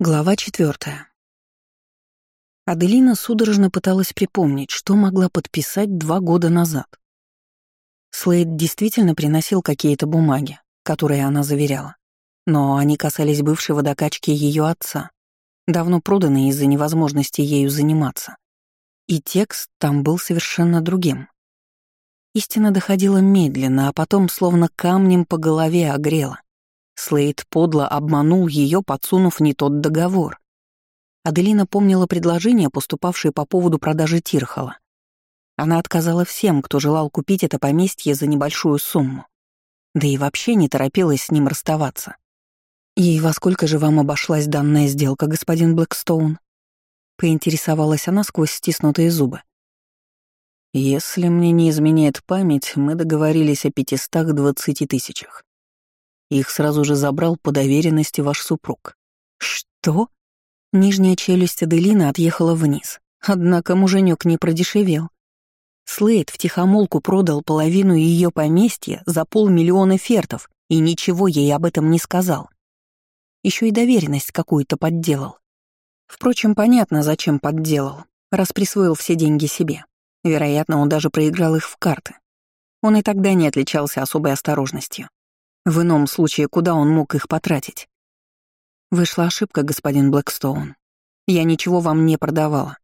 Глава четвертая. Аделина судорожно пыталась припомнить, что могла подписать два года назад. Слейд действительно приносил какие-то бумаги, которые она заверяла, но они касались бывшей водокачки ее отца, давно проданной из-за невозможности ею заниматься. И текст там был совершенно другим. Истина доходила медленно, а потом словно камнем по голове огрела. Слейд подло обманул ее, подсунув не тот договор. Аделина помнила предложение, поступавшее по поводу продажи Тирхола. Она отказала всем, кто желал купить это поместье за небольшую сумму. Да и вообще не торопилась с ним расставаться. «И во сколько же вам обошлась данная сделка, господин Блэкстоун?» Поинтересовалась она сквозь стиснутые зубы. «Если мне не изменяет память, мы договорились о пятистах двадцати тысячах. Их сразу же забрал по доверенности ваш супруг. Что? Нижняя челюсть Аделины отъехала вниз. Однако муженек не продешевел. Слейд втихомолку продал половину ее поместья за полмиллиона фертов и ничего ей об этом не сказал. Еще и доверенность какую-то подделал. Впрочем, понятно, зачем подделал, раз присвоил все деньги себе. Вероятно, он даже проиграл их в карты. Он и тогда не отличался особой осторожностью. В ином случае, куда он мог их потратить? Вышла ошибка, господин Блэкстоун. Я ничего вам не продавала.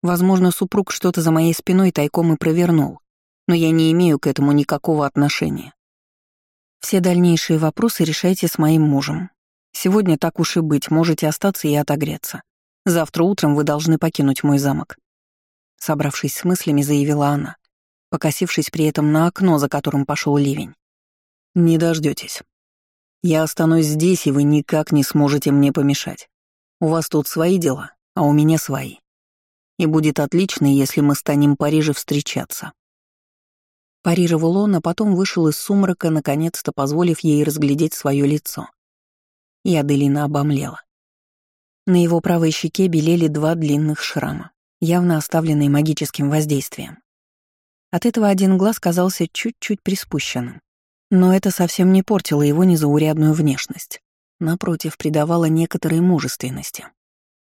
Возможно, супруг что-то за моей спиной тайком и провернул, но я не имею к этому никакого отношения. Все дальнейшие вопросы решайте с моим мужем. Сегодня так уж и быть, можете остаться и отогреться. Завтра утром вы должны покинуть мой замок. Собравшись с мыслями, заявила она, покосившись при этом на окно, за которым пошел ливень. Не дождетесь. Я останусь здесь, и вы никак не сможете мне помешать. У вас тут свои дела, а у меня свои. И будет отлично, если мы станем Париже встречаться. Парировал он, а потом вышел из сумрака, наконец-то позволив ей разглядеть свое лицо. И Аделина обомлела. На его правой щеке белели два длинных шрама, явно оставленные магическим воздействием. От этого один глаз казался чуть-чуть приспущенным, но это совсем не портило его незаурядную внешность. Напротив, придавало некоторой мужественности.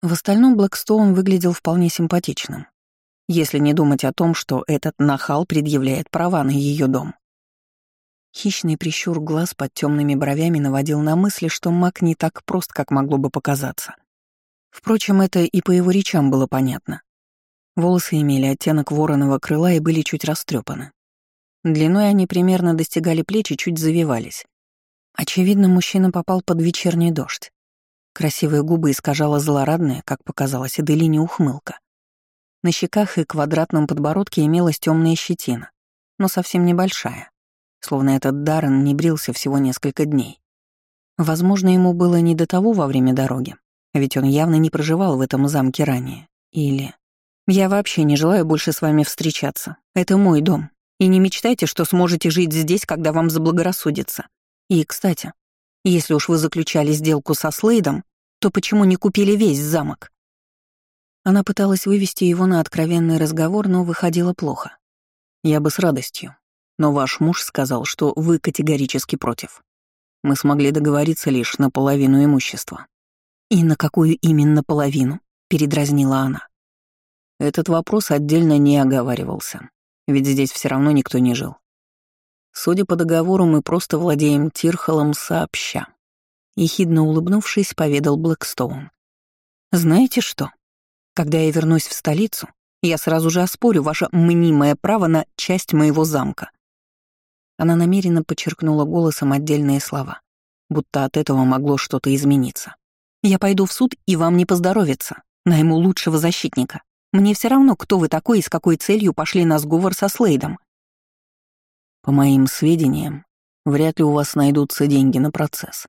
В остальном Блэкстоун выглядел вполне симпатичным, если не думать о том, что этот нахал предъявляет права на ее дом. Хищный прищур глаз под темными бровями наводил на мысли, что маг не так прост, как могло бы показаться. Впрочем, это и по его речам было понятно. Волосы имели оттенок вороного крыла и были чуть растрепаны. Длиной они примерно достигали плеч и чуть завивались. Очевидно, мужчина попал под вечерний дождь. Красивые губы искажала злорадная, как показалось Эделине, ухмылка. На щеках и квадратном подбородке имелась темная щетина, но совсем небольшая, словно этот Даррен не брился всего несколько дней. Возможно, ему было не до того во время дороги, ведь он явно не проживал в этом замке ранее. Или... «Я вообще не желаю больше с вами встречаться. Это мой дом, и не мечтайте, что сможете жить здесь, когда вам заблагорассудится. И, кстати, если уж вы заключали сделку со Слейдом, то почему не купили весь замок?» Она пыталась вывести его на откровенный разговор, но выходило плохо. «Я бы с радостью. Но ваш муж сказал, что вы категорически против. Мы смогли договориться лишь на половину имущества». «И на какую именно половину?» — передразнила она. Этот вопрос отдельно не оговаривался ведь здесь все равно никто не жил. Судя по договору, мы просто владеем Тирхолом сообща. Ехидно улыбнувшись, поведал Блэкстоун. «Знаете что? Когда я вернусь в столицу, я сразу же оспорю ваше мнимое право на часть моего замка». Она намеренно подчеркнула голосом отдельные слова, будто от этого могло что-то измениться. «Я пойду в суд, и вам не поздоровится. Найму лучшего защитника. Мне все равно, кто вы такой и с какой целью пошли на сговор со Слейдом. По моим сведениям, вряд ли у вас найдутся деньги на процесс.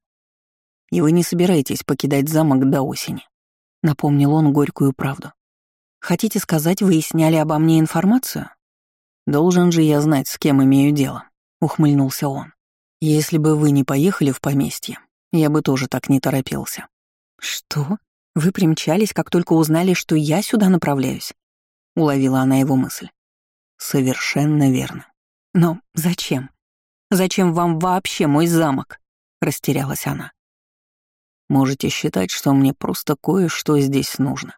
И вы не собираетесь покидать замок до осени. Напомнил он горькую правду. Хотите сказать, выясняли обо мне информацию? Должен же я знать, с кем имею дело, ухмыльнулся он. Если бы вы не поехали в поместье, я бы тоже так не торопился. Что? Вы примчались, как только узнали, что я сюда направляюсь?» — уловила она его мысль. «Совершенно верно. Но зачем? Зачем вам вообще мой замок?» — растерялась она. Можете считать, что мне просто кое-что здесь нужно.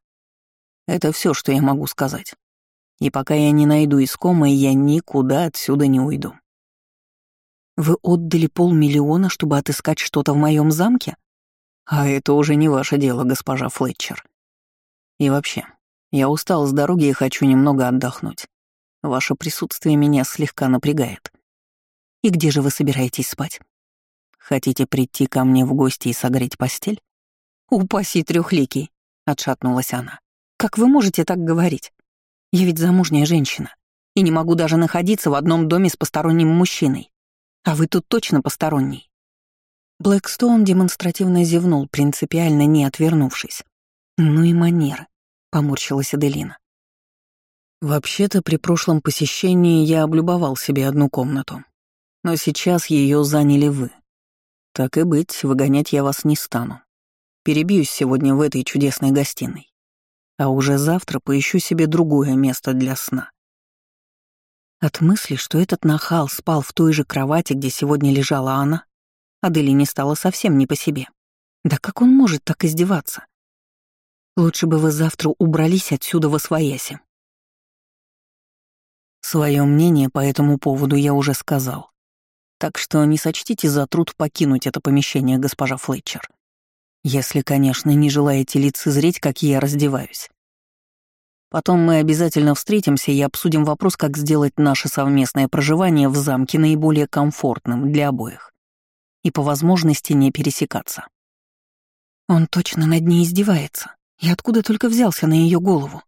Это все, что я могу сказать. И пока я не найду искомое, я никуда отсюда не уйду. Вы отдали полмиллиона, чтобы отыскать что-то в моем замке? А это уже не ваше дело, госпожа Флетчер. И вообще, я устал с дороги и хочу немного отдохнуть. Ваше присутствие меня слегка напрягает. И где же вы собираетесь спать? Хотите прийти ко мне в гости и согреть постель? Упаси трехликий, отшатнулась она. Как вы можете так говорить? Я ведь замужняя женщина и не могу даже находиться в одном доме с посторонним мужчиной. А вы тут точно посторонний. Блэкстоун демонстративно зевнул, принципиально не отвернувшись. «Ну и манера», — поморщилась Аделина. «Вообще-то при прошлом посещении я облюбовал себе одну комнату, но сейчас ее заняли вы. Так и быть, выгонять я вас не стану. Перебьюсь сегодня в этой чудесной гостиной, а уже завтра поищу себе другое место для сна». От мысли, что этот нахал спал в той же кровати, где сегодня лежала она, Аделине стало совсем не по себе. Да как он может так издеваться? Лучше бы вы завтра убрались отсюда во свояси. Своё мнение по этому поводу я уже сказал. Так что не сочтите за труд покинуть это помещение, госпожа Флетчер. Если, конечно, не желаете лицезреть, как я раздеваюсь. Потом мы обязательно встретимся и обсудим вопрос, как сделать наше совместное проживание в замке наиболее комфортным для обоих и по возможности не пересекаться. Он точно над ней издевается. И откуда только взялся на ее голову?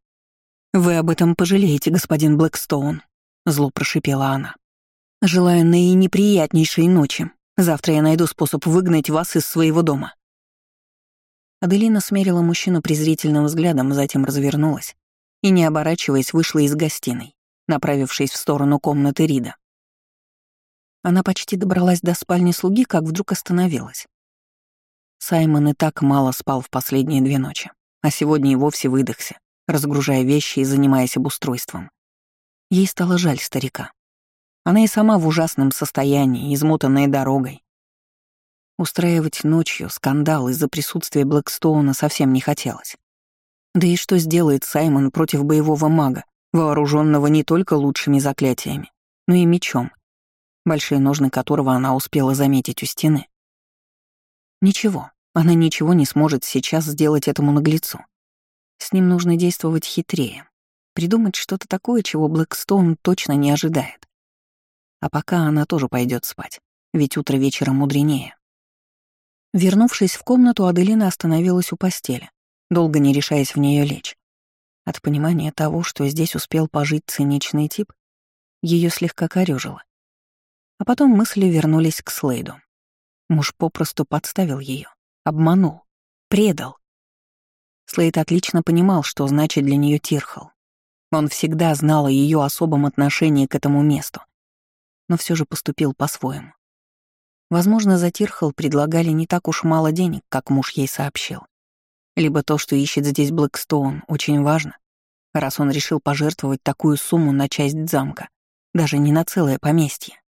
«Вы об этом пожалеете, господин Блэкстоун», — зло прошипела она. «Желаю наинеприятнейшей ночи. Завтра я найду способ выгнать вас из своего дома». Аделина смерила мужчину презрительным взглядом, затем развернулась и, не оборачиваясь, вышла из гостиной, направившись в сторону комнаты Рида. Она почти добралась до спальни слуги, как вдруг остановилась. Саймон и так мало спал в последние две ночи, а сегодня и вовсе выдохся, разгружая вещи и занимаясь обустройством. Ей стало жаль старика. Она и сама в ужасном состоянии, измотанная дорогой. Устраивать ночью скандал из-за присутствия Блэкстоуна совсем не хотелось. Да и что сделает Саймон против боевого мага, вооруженного не только лучшими заклятиями, но и мечом, большие ножны которого она успела заметить у стены. Ничего, она ничего не сможет сейчас сделать этому наглецу. С ним нужно действовать хитрее, придумать что-то такое, чего Блэкстоун точно не ожидает. А пока она тоже пойдет спать, ведь утро вечера мудренее. Вернувшись в комнату, Аделина остановилась у постели, долго не решаясь в нее лечь. От понимания того, что здесь успел пожить циничный тип, ее слегка корёжило. А потом мысли вернулись к Слейду. Муж попросту подставил ее, обманул, предал. Слейд отлично понимал, что значит для нее Тирхал. Он всегда знал о ее особом отношении к этому месту, но все же поступил по-своему. Возможно, за Тирхал предлагали не так уж мало денег, как муж ей сообщил. Либо то, что ищет здесь Блэкстоун, очень важно, раз он решил пожертвовать такую сумму на часть замка, даже не на целое поместье.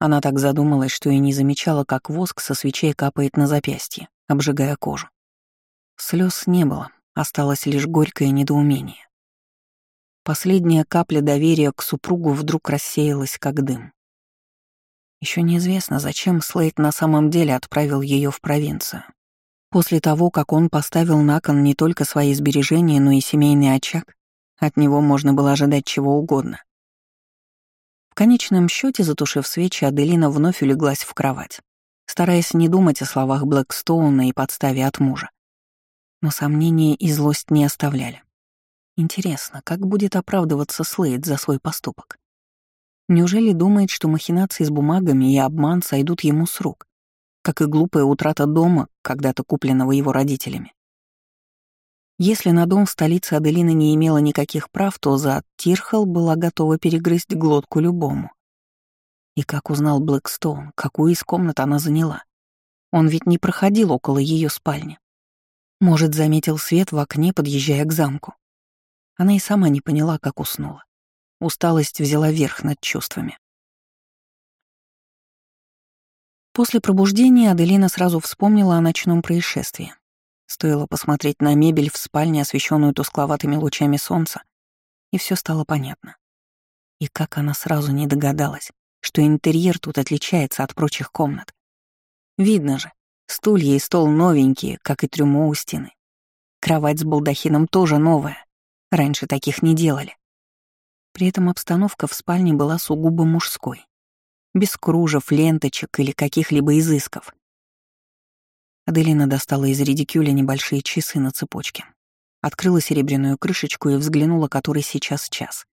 Она так задумалась, что и не замечала, как воск со свечей капает на запястье, обжигая кожу. Слез не было, осталось лишь горькое недоумение. Последняя капля доверия к супругу вдруг рассеялась, как дым. Еще неизвестно, зачем Слейд на самом деле отправил ее в провинцию. После того, как он поставил на кон не только свои сбережения, но и семейный очаг, от него можно было ожидать чего угодно конечном счете, затушив свечи, Аделина вновь улеглась в кровать, стараясь не думать о словах Блэкстоуна и подставе от мужа. Но сомнения и злость не оставляли. Интересно, как будет оправдываться Слейд за свой поступок? Неужели думает, что махинации с бумагами и обман сойдут ему с рук, как и глупая утрата дома, когда-то купленного его родителями? Если на дом в столице Аделина не имела никаких прав, то за Тирхал была готова перегрызть глотку любому. И как узнал Блэкстоун, какую из комнат она заняла? Он ведь не проходил около ее спальни. Может, заметил свет в окне, подъезжая к замку. Она и сама не поняла, как уснула. Усталость взяла верх над чувствами. После пробуждения Аделина сразу вспомнила о ночном происшествии. Стоило посмотреть на мебель в спальне, освещенную тускловатыми лучами солнца, и все стало понятно. И как она сразу не догадалась, что интерьер тут отличается от прочих комнат. Видно же, стулья и стол новенькие, как и трюмо у стены. Кровать с балдахином тоже новая. Раньше таких не делали. При этом обстановка в спальне была сугубо мужской. Без кружев, ленточек или каких-либо изысков. Аделина достала из редикюля небольшие часы на цепочке. Открыла серебряную крышечку и взглянула, который сейчас час.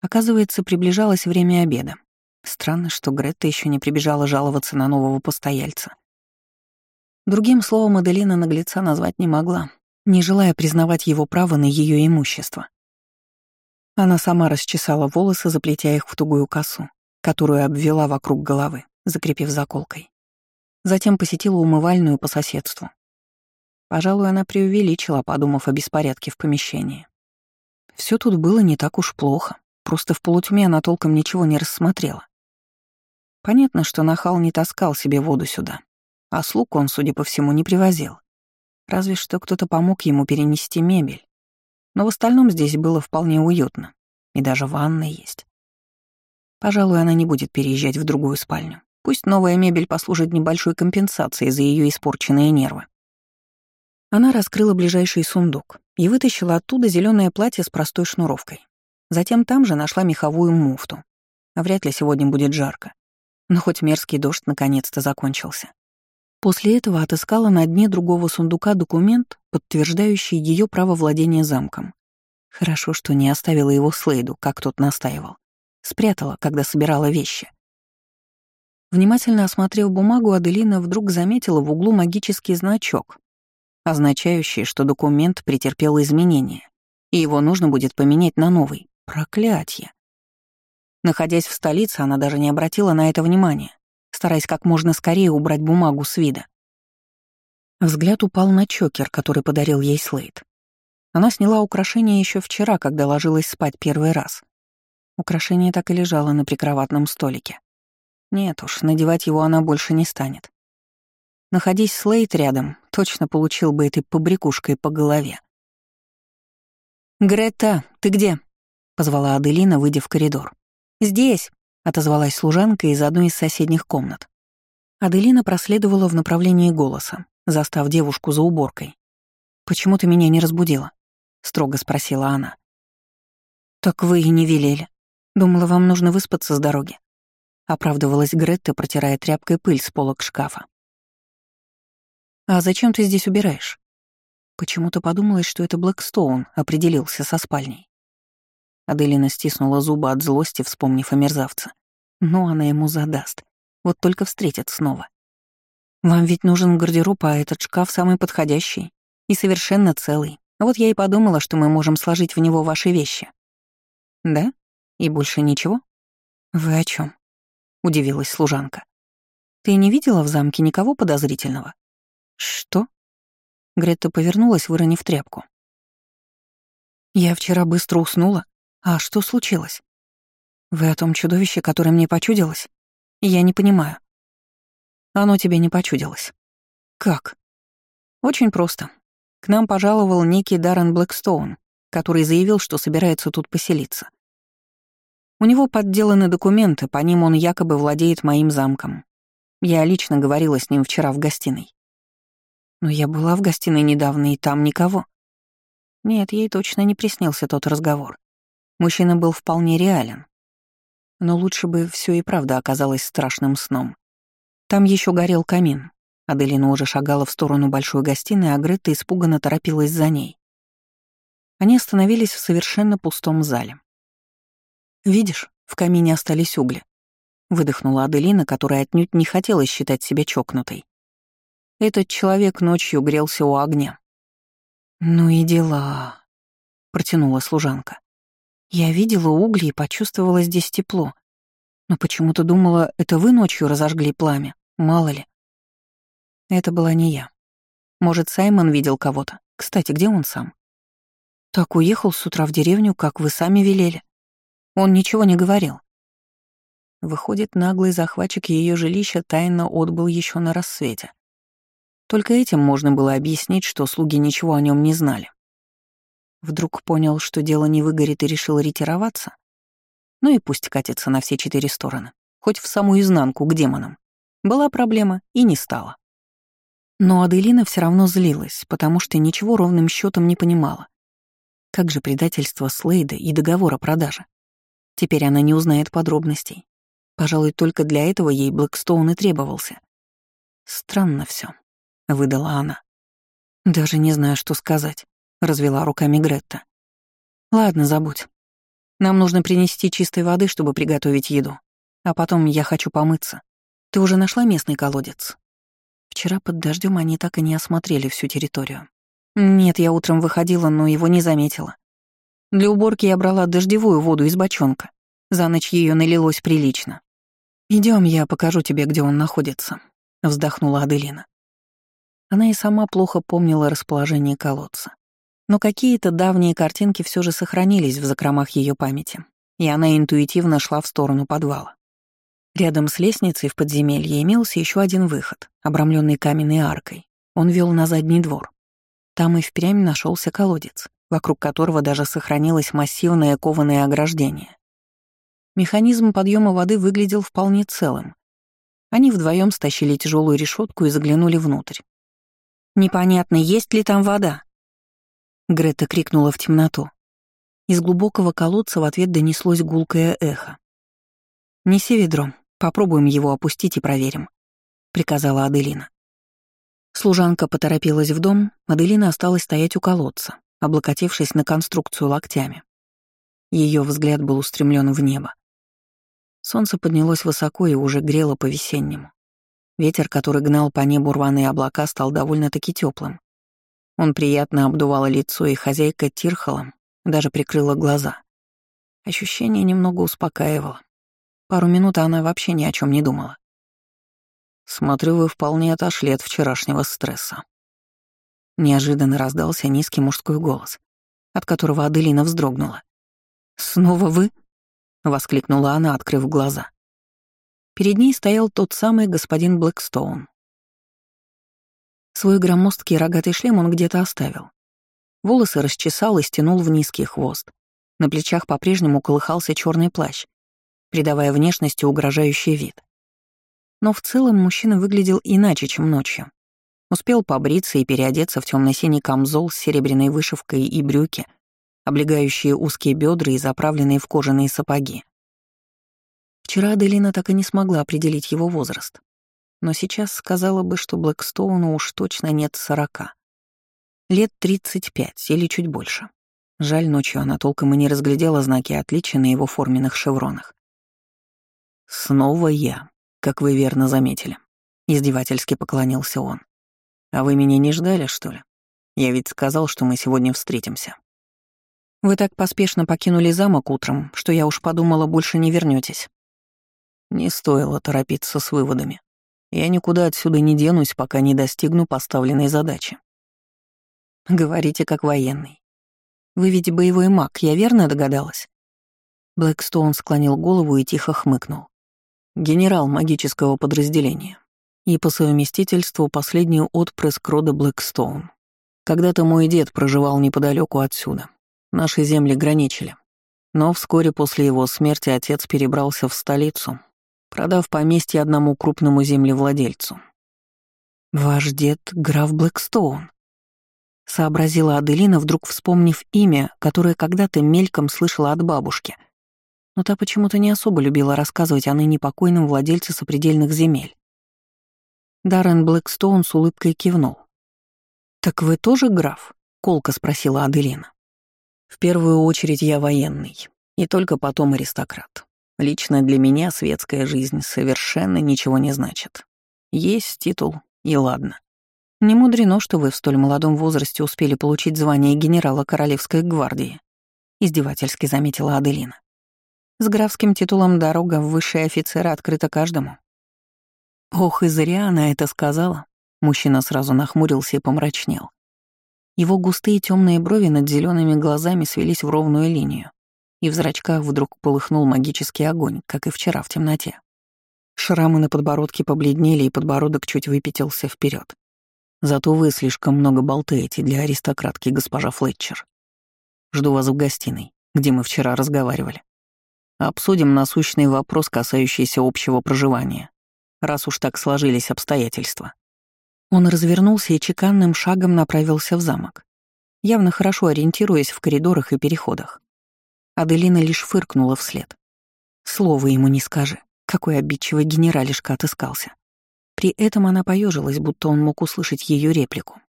Оказывается, приближалось время обеда. Странно, что Гретта еще не прибежала жаловаться на нового постояльца. Другим словом, Аделина наглеца назвать не могла, не желая признавать его право на ее имущество. Она сама расчесала волосы, заплетя их в тугую косу, которую обвела вокруг головы, закрепив заколкой. Затем посетила умывальную по соседству. Пожалуй, она преувеличила, подумав о беспорядке в помещении. Все тут было не так уж плохо, просто в полутьме она толком ничего не рассмотрела. Понятно, что нахал не таскал себе воду сюда, а слуг он, судя по всему, не привозил. Разве что кто-то помог ему перенести мебель. Но в остальном здесь было вполне уютно. И даже ванна есть. Пожалуй, она не будет переезжать в другую спальню. Пусть новая мебель послужит небольшой компенсацией за ее испорченные нервы. Она раскрыла ближайший сундук и вытащила оттуда зеленое платье с простой шнуровкой. Затем там же нашла меховую муфту. А вряд ли сегодня будет жарко. Но хоть мерзкий дождь наконец-то закончился. После этого отыскала на дне другого сундука документ, подтверждающий ее право владения замком. Хорошо, что не оставила его Слейду, как тот настаивал. Спрятала, когда собирала вещи. Внимательно осмотрев бумагу, Аделина вдруг заметила в углу магический значок, означающий, что документ претерпел изменения, и его нужно будет поменять на новый. Проклятье. Находясь в столице, она даже не обратила на это внимания стараясь как можно скорее убрать бумагу с вида. Взгляд упал на чокер, который подарил ей Слейд. Она сняла украшение еще вчера, когда ложилась спать первый раз. Украшение так и лежало на прикроватном столике. Нет уж, надевать его она больше не станет. Находясь Слейд рядом, точно получил бы этой побрякушкой по голове. «Грета, ты где?» — позвала Аделина, выйдя в коридор. «Здесь», — отозвалась служанка из одной из соседних комнат. Аделина проследовала в направлении голоса, застав девушку за уборкой. «Почему ты меня не разбудила?» — строго спросила она. «Так вы и не велели. Думала, вам нужно выспаться с дороги». Оправдывалась Гретта, протирая тряпкой пыль с полок шкафа. «А зачем ты здесь убираешь?» Почему-то подумалось, что это Блэкстоун определился со спальней. Аделина стиснула зубы от злости, вспомнив о мерзавце. Но она ему задаст. Вот только встретят снова. «Вам ведь нужен гардероб, а этот шкаф самый подходящий. И совершенно целый. Вот я и подумала, что мы можем сложить в него ваши вещи». «Да? И больше ничего?» «Вы о чем? Удивилась служанка. «Ты не видела в замке никого подозрительного?» «Что?» Гретта повернулась, выронив тряпку. «Я вчера быстро уснула, «А что случилось? Вы о том чудовище, которое мне почудилось? Я не понимаю». «Оно тебе не почудилось». «Как?» «Очень просто. К нам пожаловал некий Даррен Блэкстоун, который заявил, что собирается тут поселиться. У него подделаны документы, по ним он якобы владеет моим замком. Я лично говорила с ним вчера в гостиной. Но я была в гостиной недавно, и там никого. Нет, ей точно не приснился тот разговор. Мужчина был вполне реален. Но лучше бы все и правда оказалось страшным сном. Там еще горел камин. Аделина уже шагала в сторону большой гостиной, а Гретта испуганно торопилась за ней. Они остановились в совершенно пустом зале. «Видишь, в камине остались угли», — выдохнула Аделина, которая отнюдь не хотела считать себя чокнутой. Этот человек ночью грелся у огня. «Ну и дела», — протянула служанка. Я видела угли и почувствовала здесь тепло. Но почему-то думала, это вы ночью разожгли пламя, мало ли. Это была не я. Может, Саймон видел кого-то. Кстати, где он сам? Так уехал с утра в деревню, как вы сами велели. Он ничего не говорил. Выходит, наглый захватчик ее жилища тайно отбыл еще на рассвете. Только этим можно было объяснить, что слуги ничего о нем не знали. Вдруг понял, что дело не выгорит и решил ретироваться? Ну и пусть катится на все четыре стороны, хоть в саму изнанку к демонам. Была проблема и не стала. Но Аделина все равно злилась, потому что ничего ровным счетом не понимала. Как же предательство Слейда и договор о продаже? Теперь она не узнает подробностей. Пожалуй, только для этого ей Блэкстоун и требовался. Странно все, выдала она. Даже не знаю, что сказать, развела руками Гретта. Ладно, забудь. Нам нужно принести чистой воды, чтобы приготовить еду. А потом я хочу помыться. Ты уже нашла местный колодец? Вчера под дождем они так и не осмотрели всю территорию. Нет, я утром выходила, но его не заметила. Для уборки я брала дождевую воду из бочонка. За ночь ее налилось прилично. Идем, я покажу тебе, где он находится», — вздохнула Аделина. Она и сама плохо помнила расположение колодца. Но какие-то давние картинки все же сохранились в закромах ее памяти, и она интуитивно шла в сторону подвала. Рядом с лестницей в подземелье имелся еще один выход, обрамленный каменной аркой. Он вел на задний двор. Там и впрямь нашелся колодец, вокруг которого даже сохранилось массивное кованое ограждение. Механизм подъема воды выглядел вполне целым. Они вдвоем стащили тяжелую решетку и заглянули внутрь. «Непонятно, есть ли там вода?» Грета крикнула в темноту. Из глубокого колодца в ответ донеслось гулкое эхо. «Неси ведро, попробуем его опустить и проверим», — приказала Аделина. Служанка поторопилась в дом, Аделина осталась стоять у колодца, облокотившись на конструкцию локтями. Ее взгляд был устремлен в небо. Солнце поднялось высоко и уже грело по-весеннему. Ветер, который гнал по небу рваные облака, стал довольно-таки теплым. Он приятно обдувал лицо, и хозяйка Тирхала даже прикрыла глаза. Ощущение немного успокаивало. Пару минут она вообще ни о чем не думала. Смотрю, вы вполне отошли от вчерашнего стресса. Неожиданно раздался низкий мужской голос, от которого Аделина вздрогнула. «Снова вы?» — воскликнула она, открыв глаза. Перед ней стоял тот самый господин Блэкстоун. Свой громоздкий рогатый шлем он где-то оставил. Волосы расчесал и стянул в низкий хвост. На плечах по-прежнему колыхался черный плащ, придавая внешности угрожающий вид. Но в целом мужчина выглядел иначе, чем ночью. Успел побриться и переодеться в темно-синий камзол с серебряной вышивкой и брюки, облегающие узкие бедра и заправленные в кожаные сапоги. Вчера Аделина так и не смогла определить его возраст. Но сейчас сказала бы, что Блэкстоуну уж точно нет сорока. Лет тридцать пять или чуть больше. Жаль, ночью она толком и не разглядела знаки отличия на его форменных шевронах. «Снова я», как вы верно заметили. Издевательски поклонился он. А вы меня не ждали, что ли? Я ведь сказал, что мы сегодня встретимся. Вы так поспешно покинули замок утром, что я уж подумала, больше не вернетесь. Не стоило торопиться с выводами. Я никуда отсюда не денусь, пока не достигну поставленной задачи. Говорите как военный. Вы ведь боевой маг, я верно догадалась? Блэкстоун склонил голову и тихо хмыкнул генерал магического подразделения и по совместительству последний отпрыск рода Блэкстоун. Когда-то мой дед проживал неподалеку отсюда. Наши земли граничили. Но вскоре после его смерти отец перебрался в столицу, продав поместье одному крупному землевладельцу. «Ваш дед — граф Блэкстоун», — сообразила Аделина, вдруг вспомнив имя, которое когда-то мельком слышала от бабушки — но та почему-то не особо любила рассказывать о ныне покойном владельце сопредельных земель. Даррен Блэкстоун с улыбкой кивнул. «Так вы тоже граф?» — колко спросила Аделина. «В первую очередь я военный, и только потом аристократ. Лично для меня светская жизнь совершенно ничего не значит. Есть титул, и ладно. Не мудрено, что вы в столь молодом возрасте успели получить звание генерала Королевской гвардии», — издевательски заметила Аделина. С графским титулом дорога в высшие офицеры открыта каждому. Ох, и зря она это сказала. Мужчина сразу нахмурился и помрачнел. Его густые темные брови над зелеными глазами свелись в ровную линию, и в зрачках вдруг полыхнул магический огонь, как и вчера в темноте. Шрамы на подбородке побледнели, и подбородок чуть выпятился вперед. Зато вы слишком много болтаете для аристократки, госпожа Флетчер. Жду вас в гостиной, где мы вчера разговаривали. Обсудим насущный вопрос, касающийся общего проживания, раз уж так сложились обстоятельства. Он развернулся и чеканным шагом направился в замок, явно хорошо ориентируясь в коридорах и переходах. Аделина лишь фыркнула вслед. Слово ему не скажи, какой обидчивый генералишка отыскался. При этом она поежилась, будто он мог услышать ее реплику.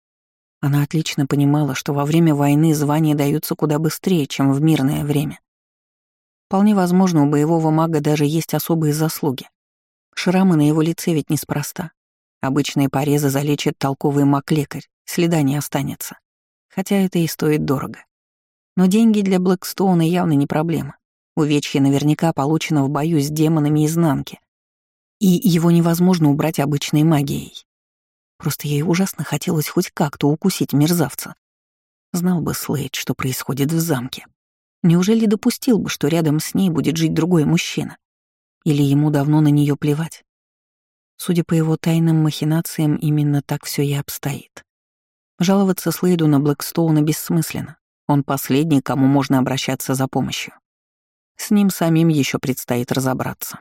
Она отлично понимала, что во время войны звания даются куда быстрее, чем в мирное время. Вполне возможно, у боевого мага даже есть особые заслуги. Шрамы на его лице ведь неспроста. Обычные порезы залечит толковый маг-лекарь, следа не останется. Хотя это и стоит дорого. Но деньги для Блэкстоуна явно не проблема. Увечье наверняка получено в бою с демонами изнанки. И его невозможно убрать обычной магией. Просто ей ужасно хотелось хоть как-то укусить мерзавца. Знал бы Слейд, что происходит в замке. Неужели допустил бы, что рядом с ней будет жить другой мужчина? Или ему давно на нее плевать? Судя по его тайным махинациям, именно так все и обстоит. Жаловаться Слейду на Блэкстоуна бессмысленно. Он последний, кому можно обращаться за помощью. С ним самим еще предстоит разобраться.